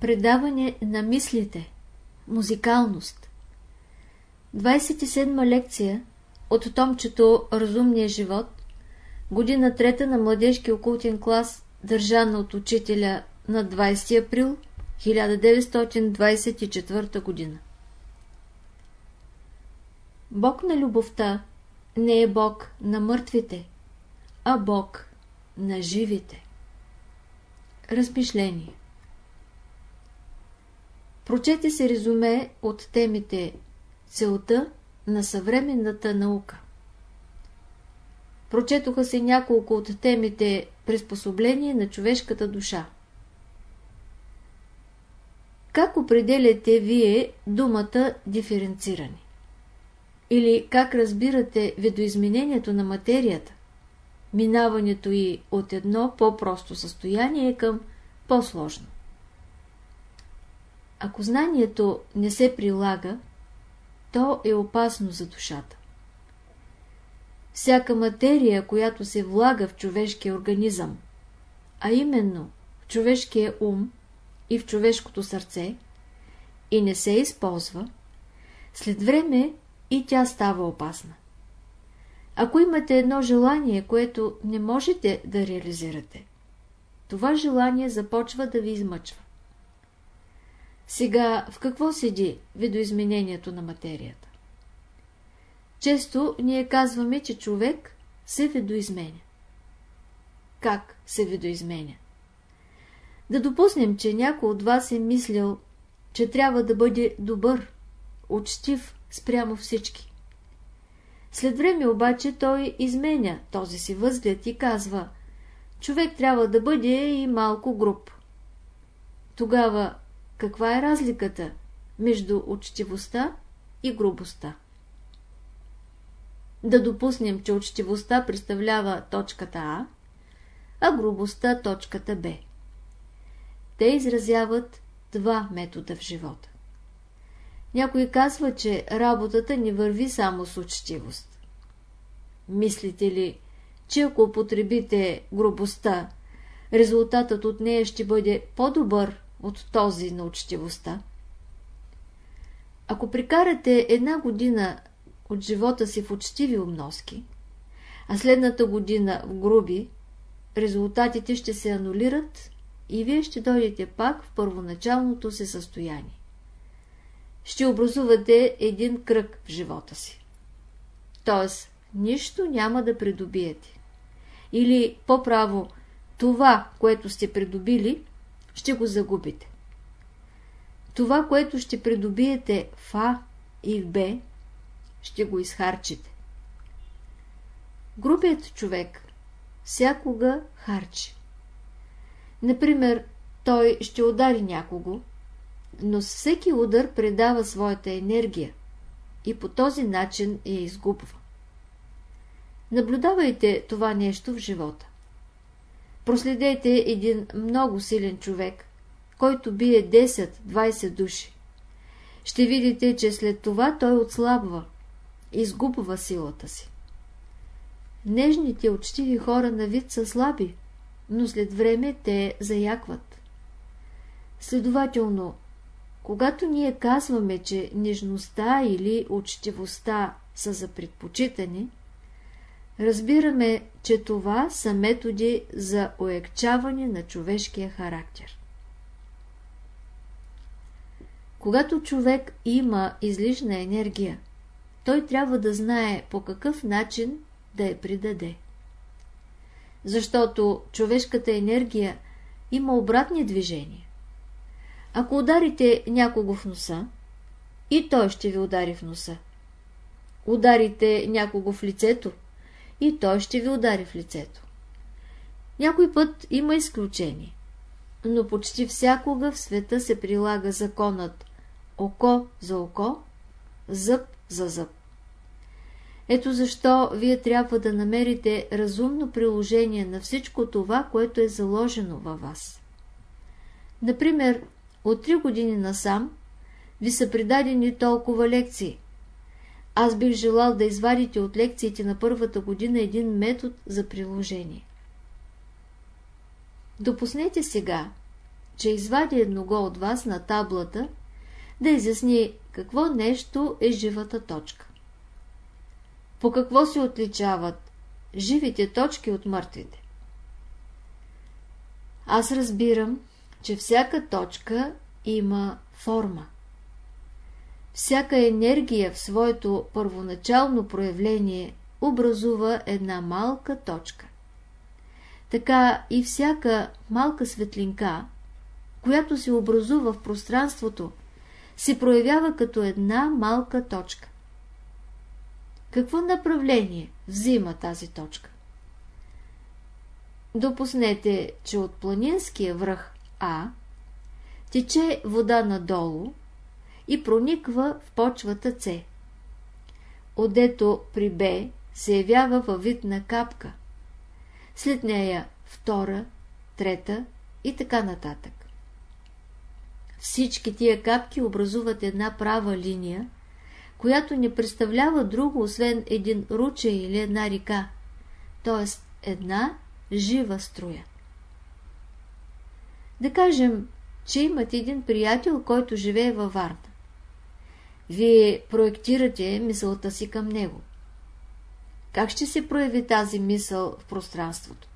Предаване на мислите. Музикалност. 27 лекция от томчето Разумния живот, година трета на младежки окултен клас, държана от учителя на 20 април 1924 година. Бог на любовта не е Бог на мъртвите, а Бог на живите. Размишление Прочете се резюме от темите Целта на съвременната наука. Прочетоха се няколко от темите Приспособление на човешката душа. Как определяте вие думата диференциране? Или как разбирате видоизменението на материята? Минаването и от едно по-просто състояние към по-сложно. Ако знанието не се прилага, то е опасно за душата. Всяка материя, която се влага в човешкия организъм, а именно в човешкия ум и в човешкото сърце, и не се използва, след време и тя става опасна. Ако имате едно желание, което не можете да реализирате, това желание започва да ви измъчва. Сега в какво седи видоизменението на материята? Често ние казваме, че човек се видоизменя. Как се видоизменя? Да допуснем, че някой от вас е мислил, че трябва да бъде добър, учтив спрямо всички. След време обаче той изменя този си възглед и казва, човек трябва да бъде и малко груб. Тогава каква е разликата между учтивостта и грубостта? Да допуснем, че учтивостта представлява точката А, а грубостта точката Б. Те изразяват два метода в живота. Някой казва, че работата не върви само с учтивост. Мислите ли, че ако употребите грубостта, резултатът от нея ще бъде по-добър от този на учтивостта? Ако прикарате една година от живота си в учтиви обноски, а следната година в груби, резултатите ще се анулират и вие ще дойдете пак в първоначалното си състояние. Ще образувате един кръг в живота си. Тоест, нищо няма да придобиете. Или, по-право, това, което сте придобили, ще го загубите. Това, което ще придобиете в А и в Б, ще го изхарчите. Грубият човек всякога харчи. Например, той ще удари някого, но всеки удар предава своята енергия и по този начин я изгубва. Наблюдавайте това нещо в живота. Проследете един много силен човек, който бие 10-20 души. Ще видите, че след това той отслабва, изгубва силата си. Нежните, учтиви хора на вид са слаби, но след време те заякват. Следователно, когато ние казваме, че нежността или учтивостта са за предпочитане, разбираме, че това са методи за уекчаване на човешкия характер. Когато човек има излишна енергия, той трябва да знае по какъв начин да я придаде. Защото човешката енергия има обратни движения. Ако ударите някого в носа, и той ще ви удари в носа. Ударите някого в лицето, и той ще ви удари в лицето. Някой път има изключение, но почти всякога в света се прилага законът око за око, зъб за зъб. Ето защо вие трябва да намерите разумно приложение на всичко това, което е заложено във вас. Например, от три години насам ви са придадени толкова лекции. Аз бих желал да извадите от лекциите на първата година един метод за приложение. Допуснете сега, че извади едного от вас на таблата да изясни какво нещо е живата точка. По какво се отличават живите точки от мъртвите? Аз разбирам, че всяка точка има форма. Всяка енергия в своето първоначално проявление образува една малка точка. Така и всяка малка светлинка, която се образува в пространството, се проявява като една малка точка. Какво направление взима тази точка? Допуснете, че от планинския връх А тече вода надолу и прониква в почвата С. Одето при Б се явява във вид на капка. След нея втора, трета и така нататък. Всички тия капки образуват една права линия, която не представлява друго, освен един ручей или една река, т.е. една жива струя. Да кажем, че имате един приятел, който живее във Варна. Вие проектирате мисълта си към него. Как ще се прояви тази мисъл в пространството?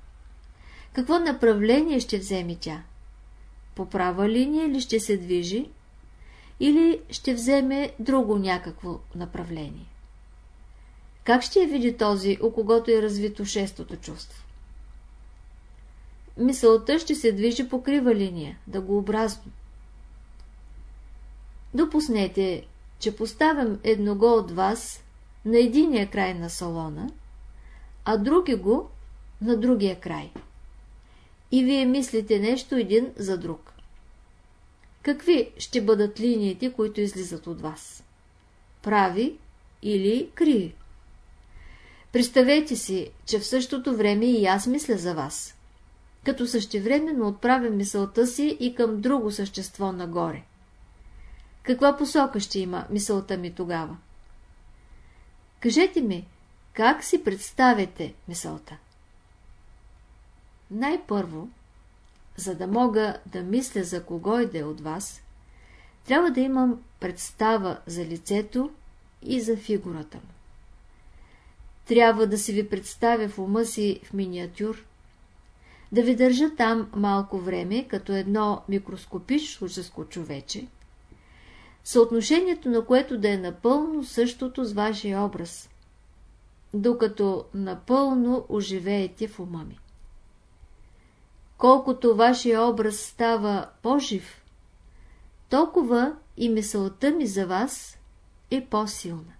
Какво направление ще вземе тя? По права линия ли ще се движи? Или ще вземе друго някакво направление? Как ще я види този, у когото е развито шестото чувство? Мисълта ще се движи по крива линия, дъгообразно. Допуснете, че поставям едного от вас на единия край на салона, а други го на другия край. И вие мислите нещо един за друг. Какви ще бъдат линиите, които излизат от вас? Прави или криви? Представете си, че в същото време и аз мисля за вас, като същевременно отправя мисълта си и към друго същество нагоре. Каква посока ще има мисълта ми тогава? Кажете ми, как си представяте мисълта? Най-първо, за да мога да мисля за кого и да е от вас, трябва да имам представа за лицето и за фигурата му. Трябва да си ви представя в ума си в миниатюр, да ви държа там малко време, като едно микроскопично човече, съотношението на което да е напълно същото с вашия образ, докато напълно оживеете в ума ми. Колкото вашия образ става по-жив, толкова и мисълта ми за вас е по-силна.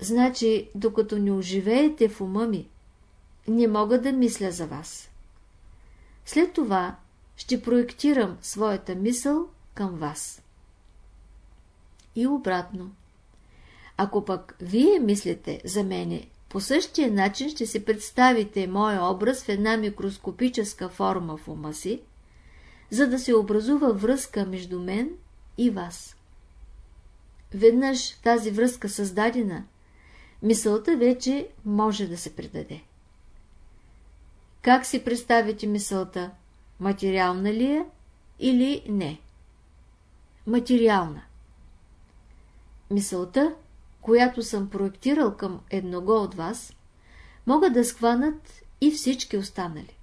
Значи, докато не оживеете в ума ми, не мога да мисля за вас. След това ще проектирам своята мисъл към вас. И обратно. Ако пък вие мислите за мене, по същия начин ще се представите моя образ в една микроскопическа форма в ума си, за да се образува връзка между мен и вас. Веднъж тази връзка създадена, мисълта вече може да се предаде. Как си представите мисълта? Материална ли е или не? Материална. Мисълта, която съм проектирал към едного от вас, могат да схванат и всички останали.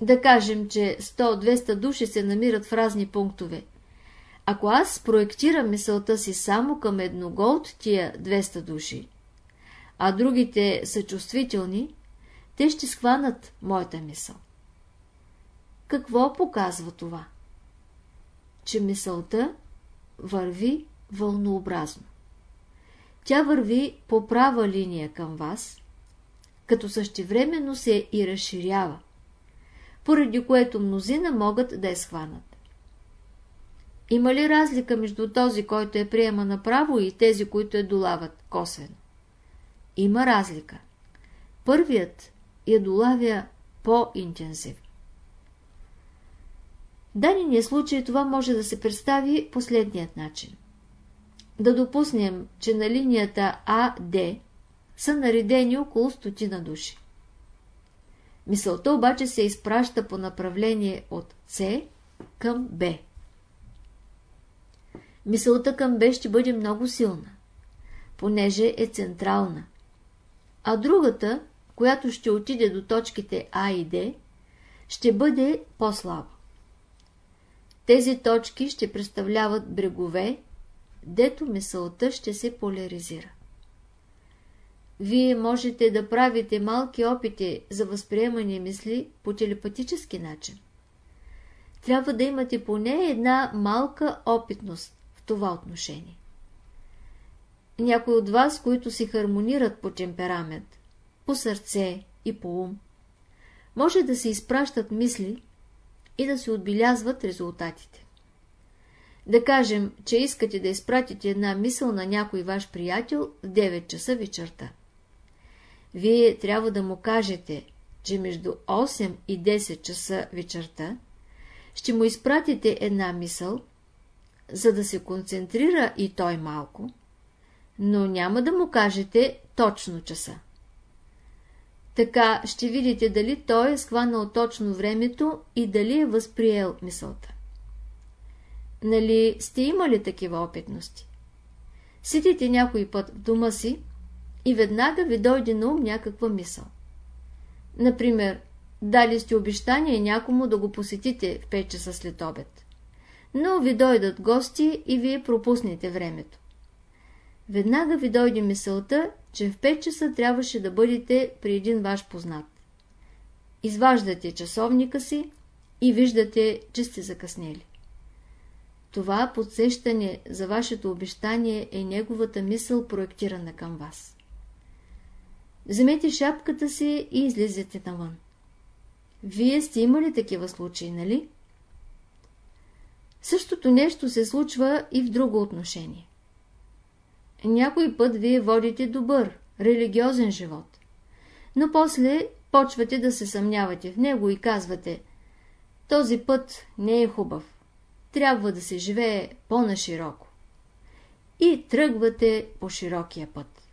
Да кажем, че 100-200 души се намират в разни пунктове. Ако аз проектирам мисълта си само към едного от тия 200 души, а другите са чувствителни, те ще схванат моята мисъл. Какво показва това? Че мисълта върви вълнообразно. Тя върви по права линия към вас, като същевременно се и разширява, поради което мнозина могат да я схванат. Има ли разлика между този, който е приема направо и тези, които е долават косвено? Има разлика. Първият я долавя по-интензивно. Дадения случай това може да се представи последният начин. Да допуснем, че на линията АД са наредени около стотина души. Мисълта обаче се изпраща по направление от С към Б. Мисълта към Б ще бъде много силна, понеже е централна, а другата, която ще отиде до точките А и Д, ще бъде по-слаба. Тези точки ще представляват брегове, дето мисълта ще се поляризира. Вие можете да правите малки опити за възприемане мисли по телепатически начин. Трябва да имате поне една малка опитност в това отношение. Някои от вас, които си хармонират по темперамент, по сърце и по ум, може да се изпращат мисли и да се отбелязват резултатите. Да кажем, че искате да изпратите една мисъл на някой ваш приятел в 9 часа вечерта. Вие трябва да му кажете, че между 8 и 10 часа вечерта ще му изпратите една мисъл, за да се концентрира и той малко, но няма да му кажете точно часа. Така ще видите дали той е схванал точно времето и дали е възприел мисълта. Нали сте имали такива опитности? Сидите някой път в дома си и веднага ви дойде на ум някаква мисъл. Например, дали сте обещание някому да го посетите в 5 часа след обед. Но ви дойдат гости и вие пропуснете времето. Веднага ви дойде мисълта, че в 5 часа трябваше да бъдете при един ваш познат. Изваждате часовника си и виждате, че сте закъснели. Това подсещане за вашето обещание е неговата мисъл проектирана към вас. Вземете шапката си и излизате навън. Вие сте имали такива случаи, нали? Същото нещо се случва и в друго отношение. Някой път вие водите добър, религиозен живот, но после почвате да се съмнявате в него и казвате този път не е хубав, трябва да се живее по-нашироко. И тръгвате по широкия път.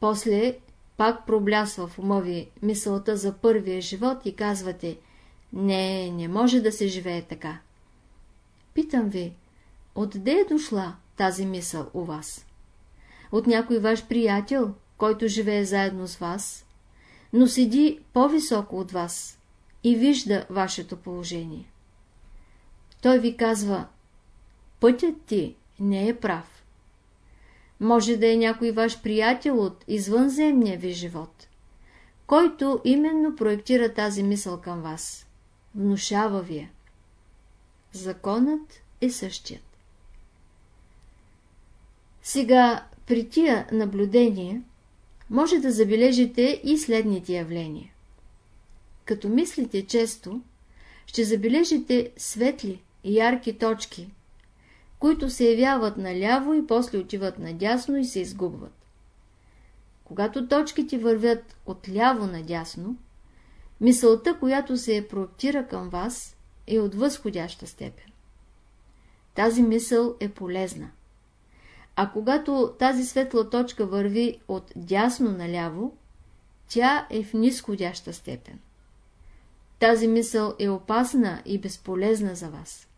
После пак проблясва в ума ви мисълта за първия живот и казвате не, не може да се живее така. Питам ви, отде е дошла тази мисъл у вас? от някой ваш приятел, който живее заедно с вас, но седи по-високо от вас и вижда вашето положение. Той ви казва, пътят ти не е прав. Може да е някой ваш приятел от извънземния ви живот, който именно проектира тази мисъл към вас. Внушава ви. Законът е същият. Сега при тия наблюдения може да забележите и следните явления. Като мислите често, ще забележите светли ярки точки, които се явяват наляво и после отиват надясно и се изгубват. Когато точките вървят от ляво надясно, мисълта, която се е проектира към вас, е от възходяща степен. Тази мисъл е полезна. А когато тази светла точка върви от дясно наляво, тя е в нисходяща степен. Тази мисъл е опасна и безполезна за вас.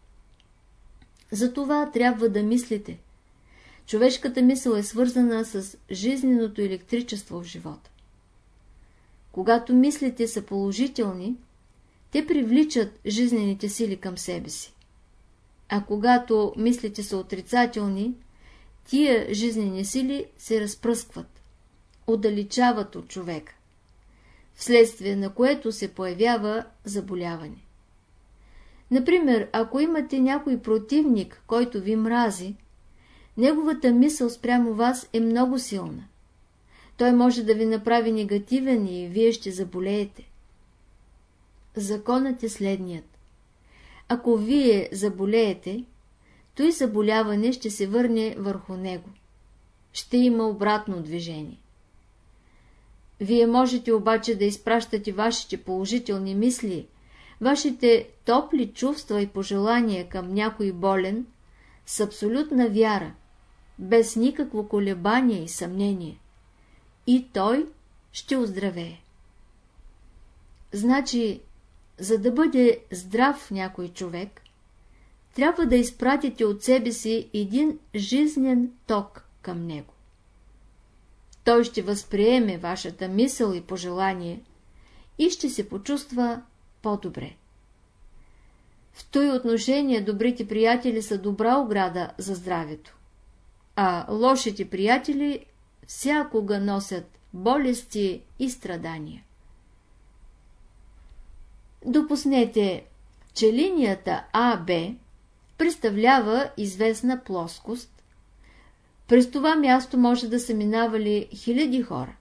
Затова трябва да мислите. Човешката мисъл е свързана с жизненото електричество в живота. Когато мислите са положителни, те привличат жизнените сили към себе си. А когато мислите са отрицателни, тия жизнени сили се разпръскват, отдалечават от човека, вследствие на което се появява заболяване. Например, ако имате някой противник, който ви мрази, неговата мисъл спрямо вас е много силна. Той може да ви направи негативен и вие ще заболеете. Законът е следният. Ако вие заболеете, той заболяване ще се върне върху него. Ще има обратно движение. Вие можете обаче да изпращате вашите положителни мисли, вашите топли чувства и пожелания към някой болен с абсолютна вяра, без никакво колебание и съмнение. И той ще оздравее. Значи, за да бъде здрав някой човек, трябва да изпратите от себе си един жизнен ток към него. Той ще възприеме вашата мисъл и пожелание и ще се почувства по-добре. В той отношение добрите приятели са добра ограда за здравето, а лошите приятели всякога носят болести и страдания. Допуснете, че линията АБ представлява известна плоскост. През това място може да са минавали хиляди хора.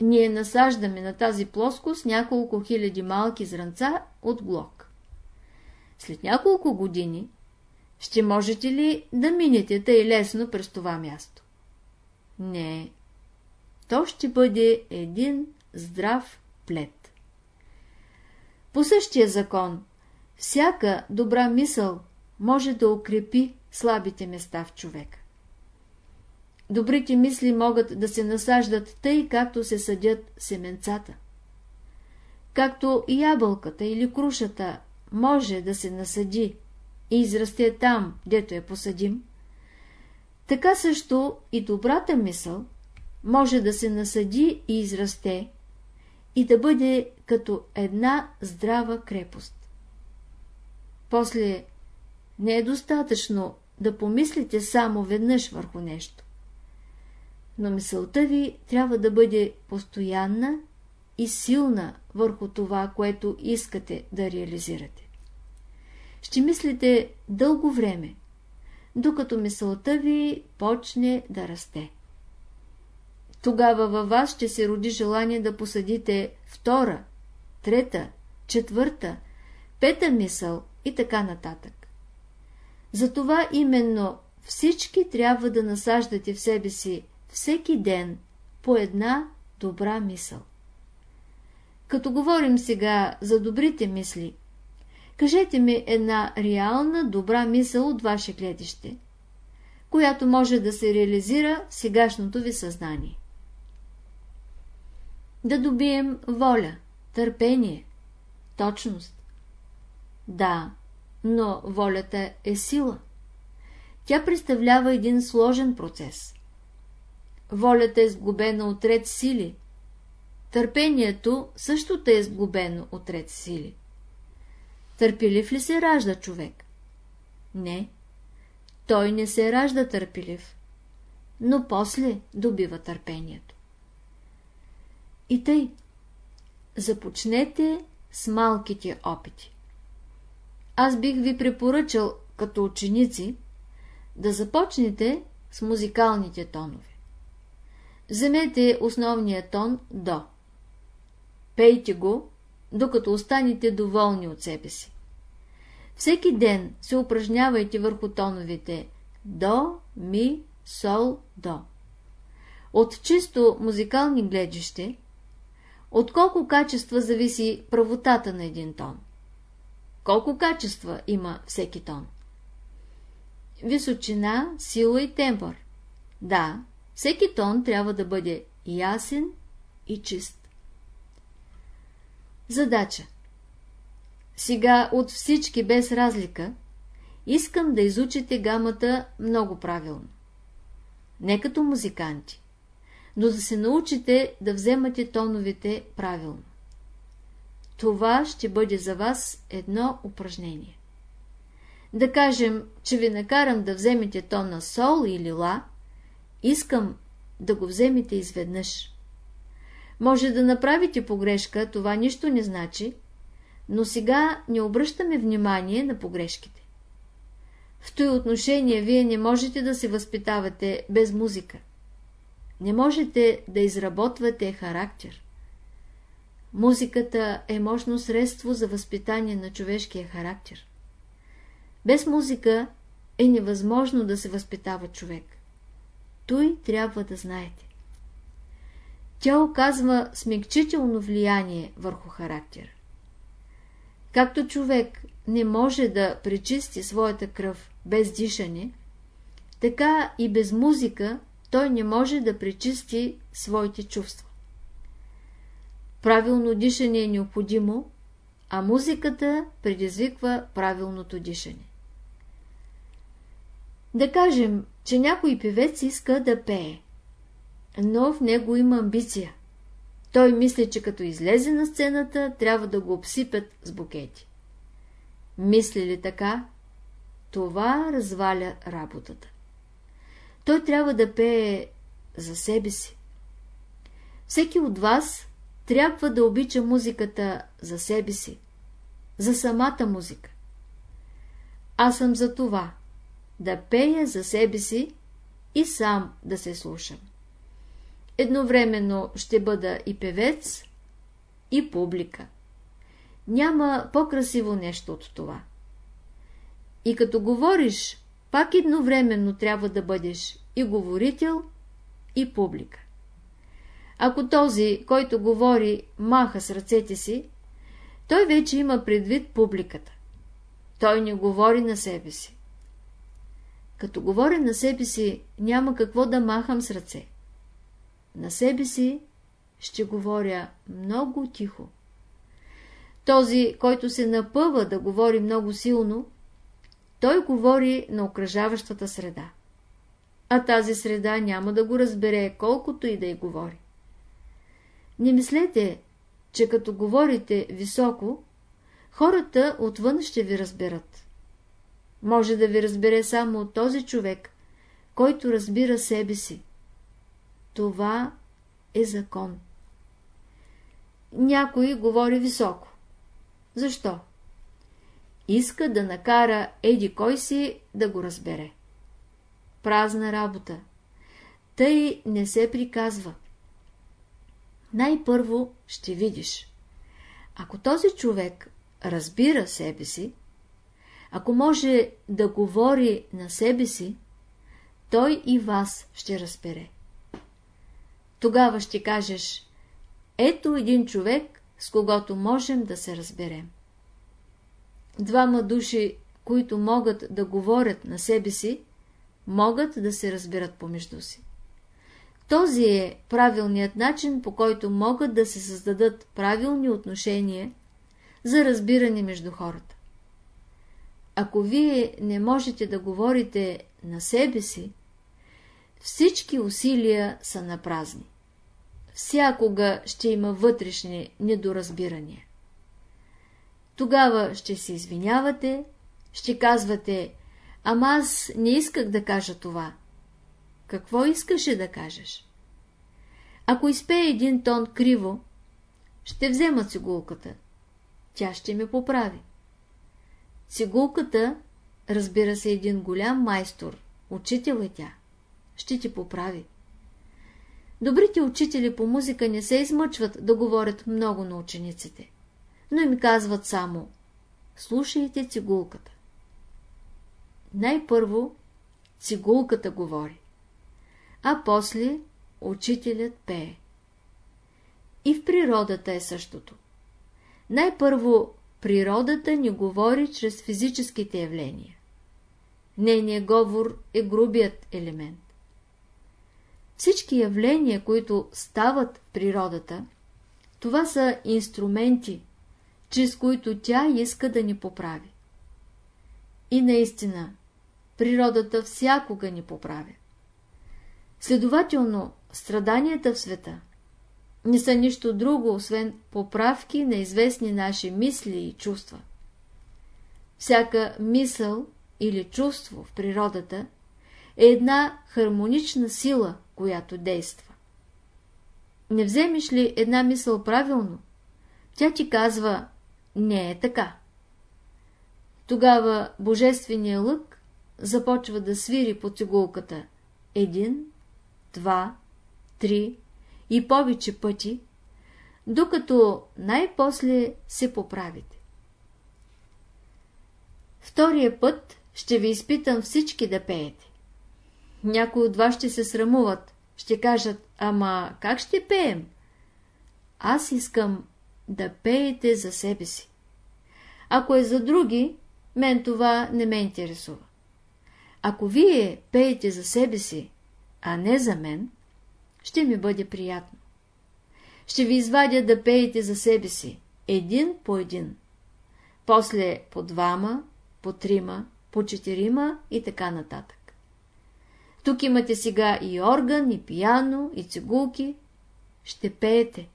Ние насаждаме на тази плоскост няколко хиляди малки зранца от глок. След няколко години ще можете ли да минете тъй лесно през това място? Не. То ще бъде един здрав плед. По същия закон, всяка добра мисъл може да укрепи слабите места в човека. Добрите мисли могат да се насаждат тъй, както се съдят семенцата. Както ябълката или крушата може да се насъди и израсте там, дето е посадим, така също и добрата мисъл може да се насъди и израсте и да бъде като една здрава крепост. После не е достатъчно да помислите само веднъж върху нещо. Но мисълта ви трябва да бъде постоянна и силна върху това, което искате да реализирате. Ще мислите дълго време, докато мисълта ви почне да расте. Тогава във вас ще се роди желание да посадите втора, трета, четвърта, пета мисъл и така нататък. Затова именно всички трябва да насаждате в себе си всеки ден по една добра мисъл. Като говорим сега за добрите мисли, кажете ми една реална добра мисъл от ваше гледище, която може да се реализира в сегашното ви съзнание. Да добием воля, търпение, точност. Да, но волята е сила. Тя представлява един сложен процес. Волята е сгубена от ред сили. Търпението също е сгубено от ред сили. Търпелив ли се ражда човек? Не. Той не се ражда търпелив, но после добива търпението. И тъй, започнете с малките опити аз бих ви препоръчал, като ученици, да започнете с музикалните тонове. Вземете основния тон до. Пейте го, докато останете доволни от себе си. Всеки ден се упражнявайте върху тоновете до, ми, сол, до. От чисто музикални гледище, от колко качества зависи правотата на един тон. Колко качества има всеки тон? Височина, сила и темпър. Да, всеки тон трябва да бъде ясен и чист. Задача Сега от всички без разлика искам да изучите гамата много правилно. Не като музиканти, но да се научите да вземате тоновете правилно това ще бъде за вас едно упражнение. Да кажем, че ви накарам да вземете тон на сол или ла, искам да го вземете изведнъж. Може да направите погрешка, това нищо не значи, но сега не обръщаме внимание на погрешките. В този отношение вие не можете да се възпитавате без музика. Не можете да изработвате характер. Музиката е мощно средство за възпитание на човешкия характер. Без музика е невъзможно да се възпитава човек. Той трябва да знаете. Тя оказва смягчително влияние върху характер. Както човек не може да пречисти своята кръв без дишане, така и без музика той не може да пречисти своите чувства. правилно дишане е необходимо, а музиката предизвиква правилното дишане. Да кажем, че някой певец иска да пее, но в него има амбиция. Той мисли, че като излезе на сцената, трябва да го обсипят с букети. Мисли ли така, това разваля работата. Той трябва да пее за себе си. Всеки от вас трябва да обича музиката за себе си, за самата музика. Аз съм за това, да пея за себе си и сам да се слушам. Едновременно ще бъда и певец, и публика. Няма по-красиво нещо от това. И като говориш, пак едновременно трябва да бъдеш и говорител, и публика. Ако този, който говори, маха с ръцете си, той вече има предвид публиката. Той не говори на себе си. Като говоря на себе си, няма какво да махам с ръце. На себе си ще говоря много тихо. Този, който се напъва да говори много силно, той говори на окръжаващата среда. А тази среда няма да го разбере, колкото и да й говори. Не мислете, че като говорите високо, хората отвън ще ви разберат. Може да ви разбере само от този човек, който разбира себе си. Това е закон. Някой говори високо. Защо? Иска да накара еди кой си да го разбере. Празна работа. Тъй не се приказва. Най-първо ще видиш. Ако този човек разбира себе си, ако може да говори на себе си, той и вас ще разбере. Тогава ще кажеш, ето един човек, с когото можем да се разберем. Двама души, които могат да говорят на себе си, могат да се разберат помежду си. Този е правилният начин, по който могат да се създадат правилни отношения за разбиране между хората. Ако вие не можете да говорите на себе си, всички усилия са на празни. Всякога ще има вътрешни недоразбирания. Тогава ще се извинявате, ще казвате, ама аз не исках да кажа това. Какво искаше да кажеш? Ако изпее един тон криво, ще взема цигулката. Тя ще ме поправи. Цигулката, разбира се, един голям майстор, учител е тя. Ще ти поправи. Добрите учители по музика не се измъчват да говорят много на учениците, но им казват само «Слушайте цигулката». Най-първо цигулката говори, а после учителят пее. И в природата е същото. Най-първо природата ни говори чрез физическите явления. Нейният говор е грубият елемент. Всички явления, които стават природата, това са инструменти, чрез които тя иска да ни поправи. И наистина, природата всякога ни поправя. Следователно, страданията в света не са нищо друго, освен поправки на известни наши мисли и чувства. Всяка мисъл или чувство в природата е една хармонична сила, която действа. Не вземеш ли една мисъл правилно, тя ти казва «не е така». Тогава божественият лък започва да свири по цигулката един, два, три и повече пъти, докато най-после се поправите. Втория път ще ви изпитам всички да пеете. Някои от вас ще се срамуват, ще кажат, ама как ще пеем? Аз искам да пеете за себе си. Ако е за други, мен това не ме интересува. Ако вие пеете за себе си, а не за мен, ще ми бъде приятно. ще ви извадя да пеете за себе си, един по един. После по двама, по трима, по четирима и така нататък. Тук имате сега и орган, и пияно, и цигулки. Ще пеете.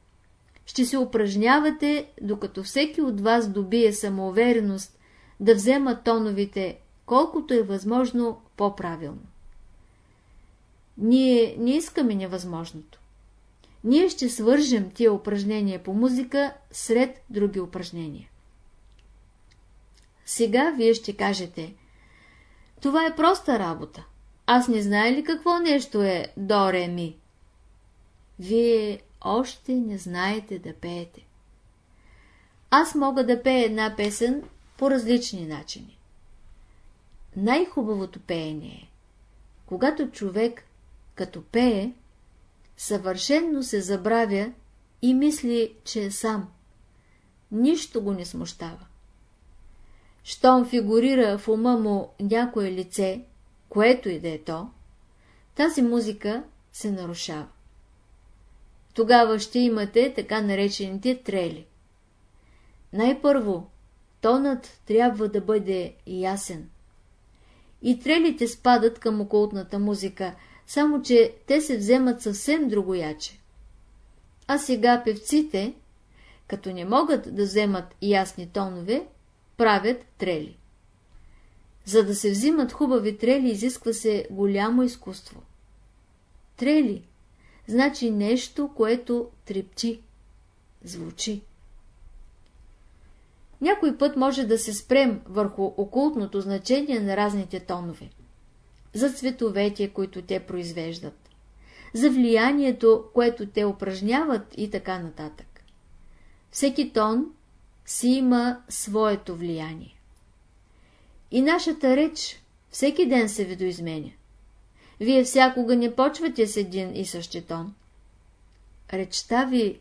Ще се упражнявате, докато всеки от вас добие самоувереност да взема тоновите, колкото е възможно по-правилно. Ние не искаме невъзможното. Ние ще свържем тия упражнения по музика сред други упражнения. Сега вие ще кажете, това е проста работа. Аз не знае ли какво нещо е до ре ми? Вие още не знаете да пеете. Аз мога да пея една песен по различни начини. Най-хубавото пеене е, когато човек, като пее, съвършенно се забравя и мисли, че е сам. Нищо го не смущава. Щом фигурира в ума му някое лице, което и да е то, тази музика се нарушава. Тогава ще имате така наречените трели. Най-първо, тонът трябва да бъде ясен. И трелите спадат към окултната музика, само че те се вземат съвсем другояче. А сега певците, като не могат да вземат ясни тонове, правят трели. За да се взимат хубави трели, изисква се голямо изкуство. Трели значи нещо, което трепчи, звучи. Някой път може да се спрем върху окултното значение на разните тонове. За цветовете, които те произвеждат. За влиянието, което те упражняват и така нататък. Всеки тон си има своето влияние. И нашата реч всеки ден се видоизменя. Вие всякога не почвате с един и същи тон. Речта ви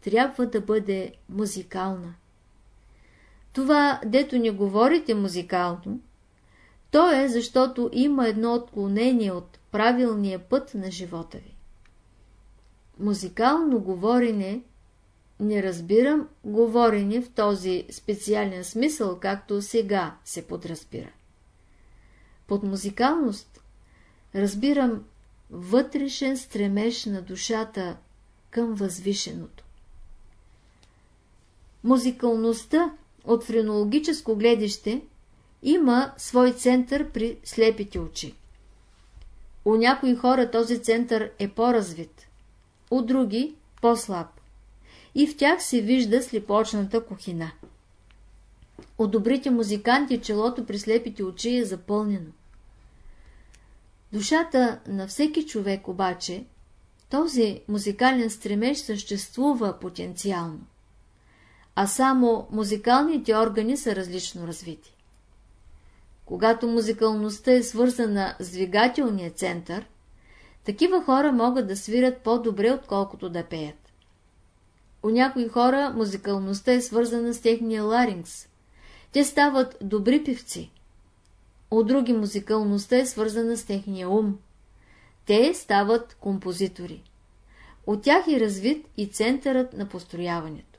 трябва да бъде музикална. Това, дето не говорите музикално, то е, защото има едно отклонение от правилния път на живота ви. Музикално говорене не разбирам говорене в този специален смисъл, както сега се подразбира. Под музикалност разбирам вътрешен стремеж на душата към възвишеното. Музикалността от френологическо гледище има свой център при слепите очи. У някои хора този център е по-развит, у други по-слаб и в тях се вижда слепочната кухина. От добрите музиканти челото при слепите очи е запълнено. Душата на всеки човек обаче, този музикален стремеж съществува потенциално, а само музикалните органи са различно развити. Когато музикалността е свързана с двигателния център, такива хора могат да свирят по-добре, отколкото да пеят. У някои хора музикалността е свързана с техния ларингс. Те стават добри певци. У други музикалността е свързана с техния ум. Те стават композитори. От тях е развит и центърът на построяването.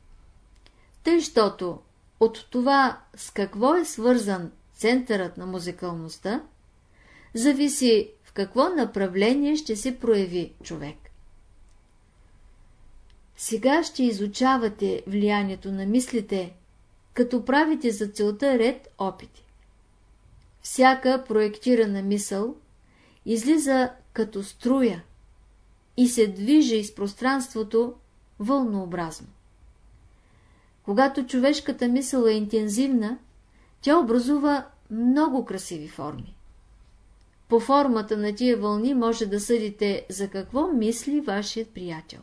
Тъй, щото от това с какво е свързан центърът на музикалността, зависи в какво направление ще се прояви човек. Сега ще изучавате влиянието на мислите, като правите за целта ред опити. Всяка проектирана мисъл излиза като струя и се движи из пространството вълнообразно. Когато човешката мисъл е интензивна, тя образува много красиви форми. По формата на тия вълни може да съдите за какво мисли вашият приятел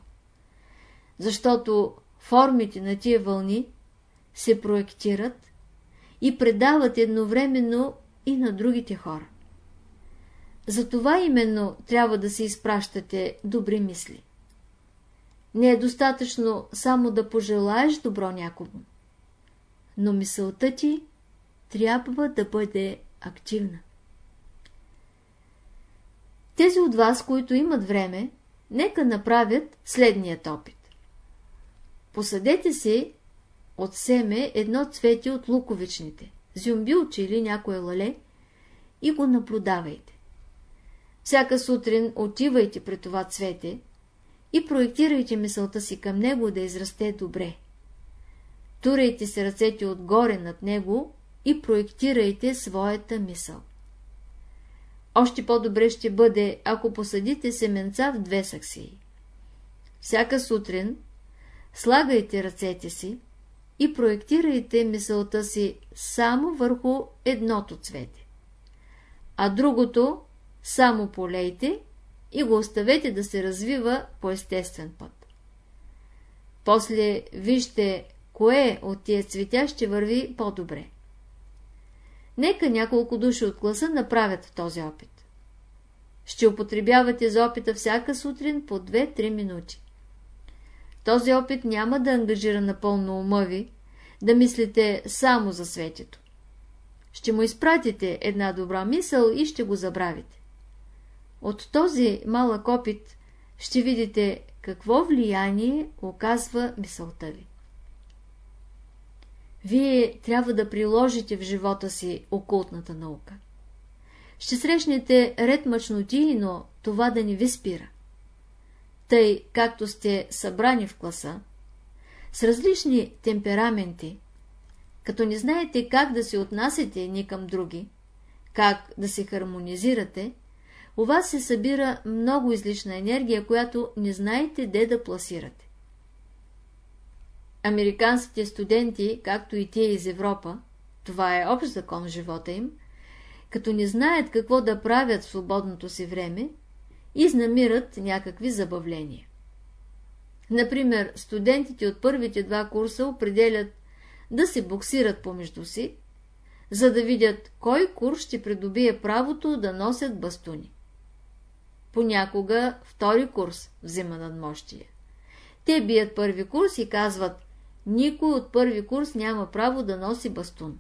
защото формите на тия вълни се проектират и предават едновременно и на другите хора. Затова именно трябва да се изпращате добри мисли. Не е достатъчно само да пожелаеш добро някому, но мисълта ти трябва да бъде активна. Тези от вас, които имат време, нека направят следният опит. Посадете си от семе едно цвете от луковичните, зюмбилче или някое лале и го наблюдавайте. Всяка сутрин отивайте при това цвете и проектирайте мисълта си към него да израсте добре. Турайте се ръцете отгоре над него и проектирайте своята мисъл. Още по-добре ще бъде, ако посадите семенца в две саксии. Всяка сутрин слагайте ръцете си и проектирайте мисълта си само върху едното цвете. А другото само полейте и го оставете да се развива по естествен път. После вижте, кое от тия цветя ще върви по-добре. Нека няколко души от класа направят този опит. Ще употребявате за опита всяка сутрин по 2-3 минути. Този опит няма да ангажира напълно ума ви, да мислите само за светето. Ще му изпратите една добра мисъл и ще го забравите. От този малък опит ще видите какво влияние оказва мисълта ви. Вие трябва да приложите в живота си окултната наука. Ще срещнете ред мъчноти, но това да не ви спира. Тъй, както сте събрани в класа, с различни темпераменти, като не знаете как да се отнасяте едни към други, как да се хармонизирате, у вас се събира много излишна енергия, която не знаете де да пласирате. Американските студенти, както и тия из Европа, това е общ закон в живота им, като не знаят какво да правят в свободното си време, изнамират някакви забавления. Например, студентите от първите два курса определят да се боксират помежду си, за да видят кой курс ще придобие правото да носят бастуни. Понякога втори курс взима надмощие. Те бият първи курс и казват, никой от първи курс няма право да носи бастун.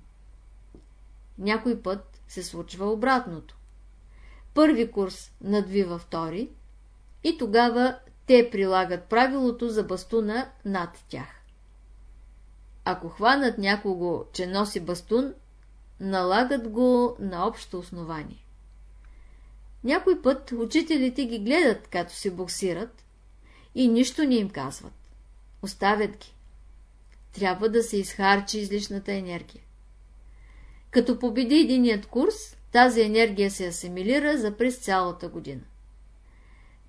Някой път се случва обратното. Първи курс надвива втори и тогава те прилагат правилото за бастуна над тях. Ако хванат някого, че носи бастун, налагат го на общо основание. Някой път учителите ги гледат, като се боксират и нищо не им казват. Оставят ги. Трябва да се изхарчи излишната енергия. Като победи единият курс, тази енергия се асимилира за през цялата година.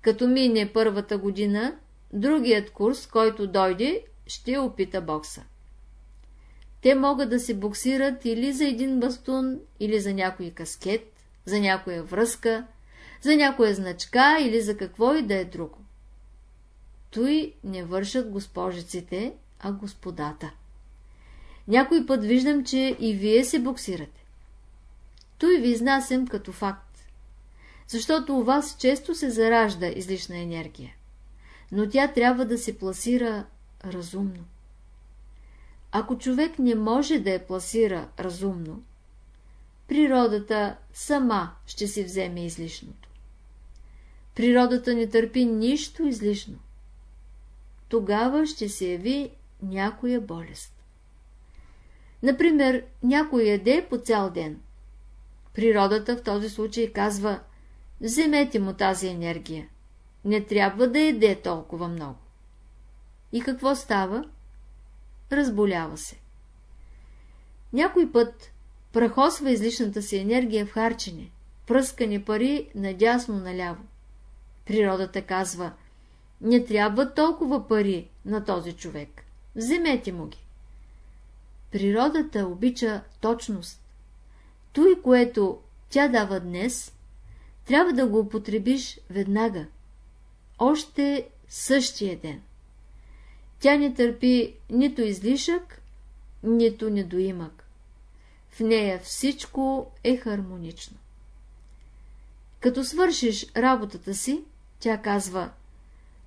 Като мине първата година, другият курс, който дойде, ще опита бокса. Те могат да се боксират или за един бастун, или за някой каскет, за някоя връзка, за някоя значка или за какво и да е друго. Той не вършат госпожиците, а господата. Някой път виждам, че и вие се боксирате. Той ви изнасям като факт. Защото у вас често се заражда излишна енергия. Но тя трябва да се пласира разумно. Ако човек не може да я пласира разумно, природата сама ще си вземе излишното. Природата не търпи нищо излишно. Тогава ще се яви някоя болест. Например, някой яде по цял ден. Природата в този случай казва Вземете му тази енергия. Не трябва да яде толкова много. И какво става? Разболява се. Някой път прахосва излишната си енергия в харчене, пръскане пари надясно-наляво. Природата казва, не трябва толкова пари на този човек. Вземете му ги. Природата обича точност. Той, което тя дава днес, трябва да го употребиш веднага. Още същия ден. Тя не търпи нито излишък, нито недоимък. В нея всичко е хармонично. Като свършиш работата си, тя казва,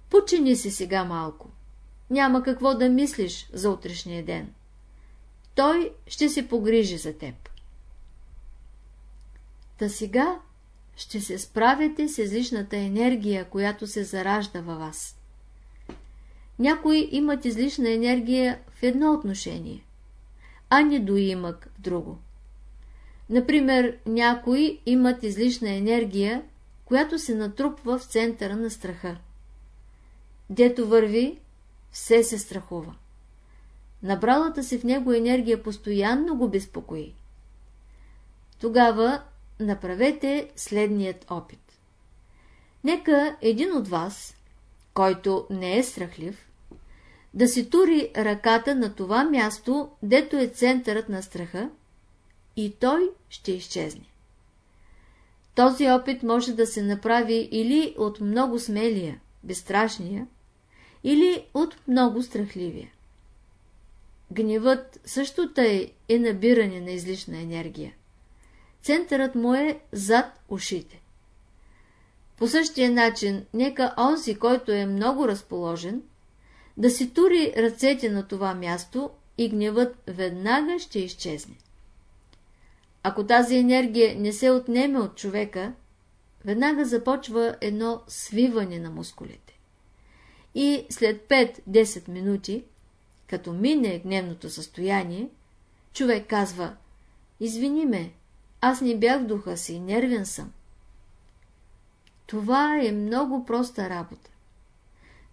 почини си сега малко. Няма какво да мислиш за утрешния ден. Той ще се погрижи за теб. Та сега ще се справяте с излишната енергия, която се заражда във вас. Някои имат излишна енергия в едно отношение, а недоимък в друго. Например, някои имат излишна енергия, която се натрупва в центъра на страха. Дето върви, все се страхува. Набралата се в него енергия постоянно го безпокои. Тогава направете следният опит. Нека един от вас, който не е страхлив, да си тури ръката на това място, дето е центърът на страха, и той ще изчезне. Този опит може да се направи или от много смелия, безстрашния, или от много страхливия. Гневът също тъй е набиране на излишна енергия. Центърът му е зад ушите. По същия начин, нека онзи, който е много разположен, да си тури ръцете на това място и гневът веднага ще изчезне. Ако тази енергия не се отнеме от човека, веднага започва едно свиване на мускулите. И след 5-10 минути, като мине гневното състояние, човек казва «Извини ме, аз не бях в духа си, нервен съм». Това е много проста работа.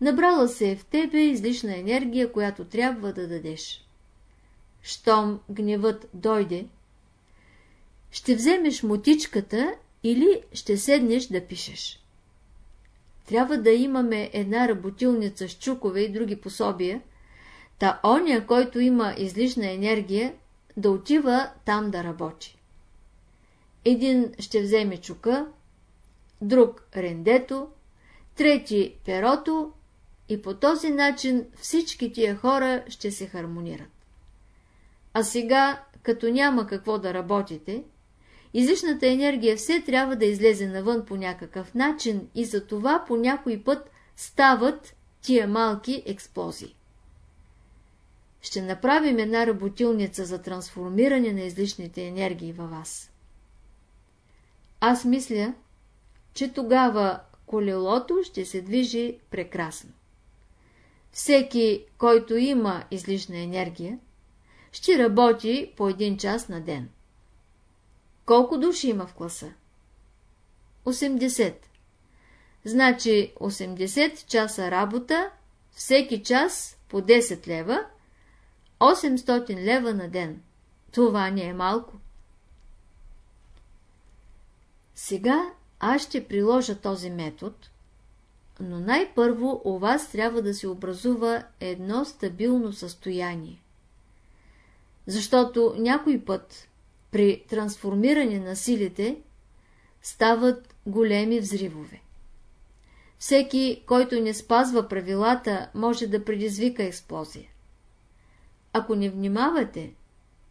Набрала се е в тебе излишна енергия, която трябва да дадеш. Щом гневът дойде, ще вземеш мотичката или ще седнеш да пишеш. Трябва да имаме една работилница с чукове и други пособия, та оня, който има излишна енергия, да отива там да работи. Един ще вземе чука, друг рендето, трети перото и по този начин всички тия хора ще се хармонират. А сега, като няма какво да работите, излишната енергия все трябва да излезе навън по някакъв начин и за това по някой път стават тия малки експлозии. Ще направим една работилница за трансформиране на излишните енергии във вас. Аз мисля, че тогава колелото ще се движи прекрасно. Всеки, който има излишна енергия, ще работи по един час на ден. Колко души има в класа? 80. Значи 80 часа работа, всеки час по 10 лева, 800 лева на ден. Това не е малко. Сега аз ще приложа този метод, но най-първо у вас трябва да се образува едно стабилно състояние. Защото някой път при трансформиране на силите стават големи взривове. Всеки, който не спазва правилата, може да предизвика експлозия. Ако не внимавате,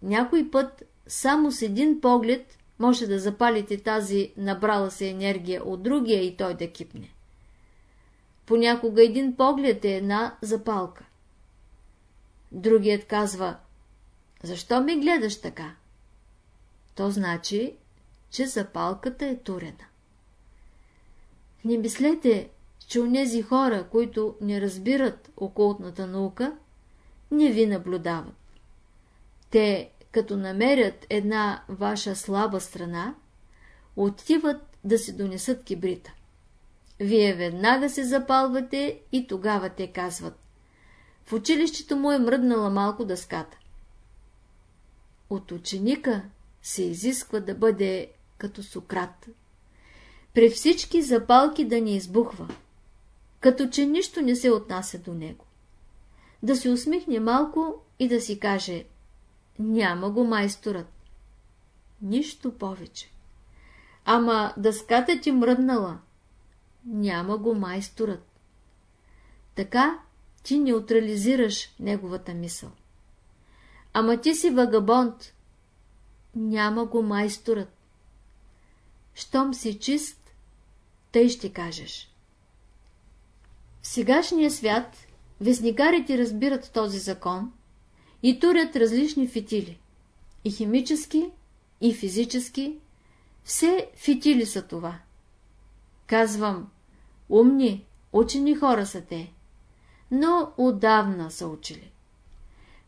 някой път само с един поглед може да запалите тази набрала се енергия от другия и той да кипне. Понякога един поглед е една запалка. Другият казва, защо ме гледаш така? То значи, че запалката е турена. Не мислете, че нези хора, които не разбират окултната наука, не ви наблюдават. Те, като намерят една ваша слаба страна, отиват да се донесат кибрита. Вие веднага се запалвате и тогава те казват. В училището му е мръднала малко дъската. От ученика се изисква да бъде като Сократ. При всички запалки да ни избухва, като че нищо не се отнася до него. Да се усмихне малко и да си каже няма го майсторът. Нищо повече. Ама дъската ти мръднала. Няма го майсторът. Така ти неутрализираш неговата мисъл. Ама ти си вагабонт, няма го майсторът. Щом си чист, тъй ще кажеш. В сегашния свят вестникарите разбират този закон и турят различни фитили. И химически, и физически, все фитили са това. Казвам, умни, учени хора са те. но отдавна са учили.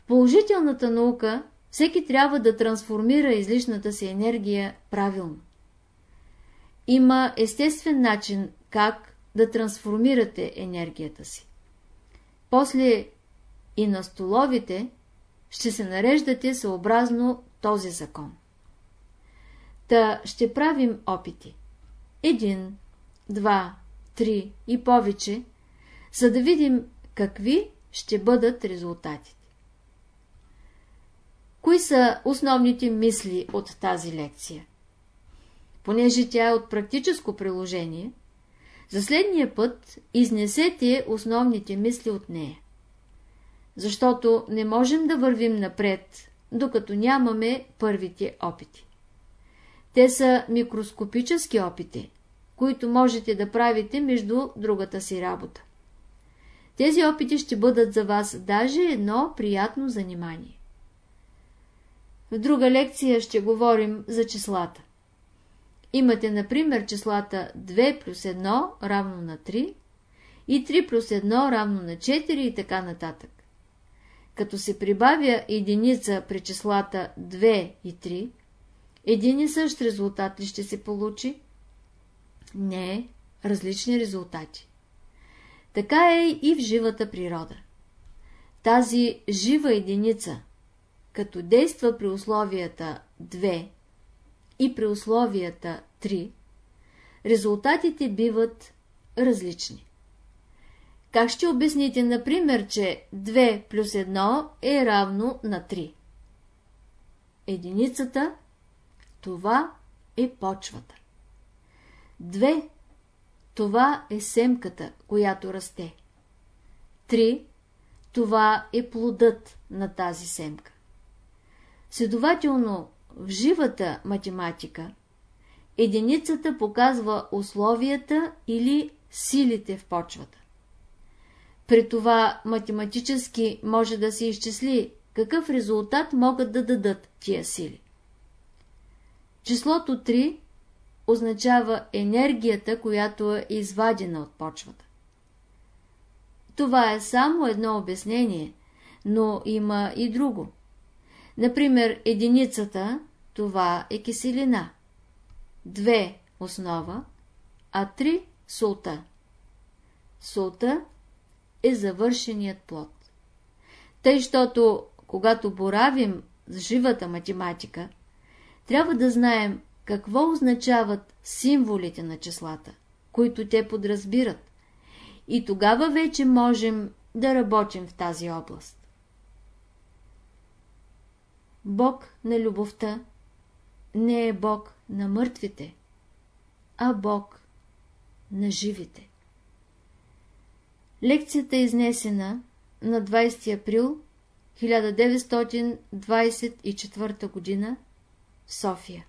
Положителната наука всеки трябва да трансформира излишната си енергия правилно. Има естествен начин как да трансформирате енергията си. После и на столовите ще се нареждате съобразно този закон. Та ще правим опити. Един, два, три и повече, за да видим какви ще бъдат резултатите. Кои са основните мисли от тази лекция? Понеже тя е от практическо приложение, за следния път изнесете основните мисли от нея. Защото не можем да вървим напред, докато нямаме първите опити. Те са микроскопически опити, които можете да правите между другата си работа. Тези опити ще бъдат за вас даже едно приятно занимание. В друга лекция ще говорим за числата. Имате, например, числата 2 плюс 1 равно на 3 и 3 плюс 1 равно на 4 и така нататък. Като се прибавя единица при числата 2 и 3, един и същ резултат ли ще се получи? Не, различни резултати. Така е и в живата природа. Тази жива единица, като действа при условията 2 и при условията 3, резултатите биват различни. Как ще обясните, например, че 2 плюс 1 е равно на 3? Единицата – това е почвата. 2 – това е семката, която расте. 3 – това е плодът на тази семка. Следователно, в живата математика единицата показва условията или силите в почвата. При това математически може да се изчисли какъв резултат могат да дадат тия сили. Числото 3 означава енергията, която е извадена от почвата. Това е само едно обяснение, но има и друго. Например, единицата – това е киселина, две – основа, а три – солта. Солта е завършеният плод. Тъй, щото, когато боравим с живата математика, трябва да знаем какво означават символите на числата, които те подразбират, и тогава вече можем да работим в тази област. Бог на любовта не е Бог на мъртвите, а Бог на живите. Лекцията е изнесена на 20 април 1924 г. в София.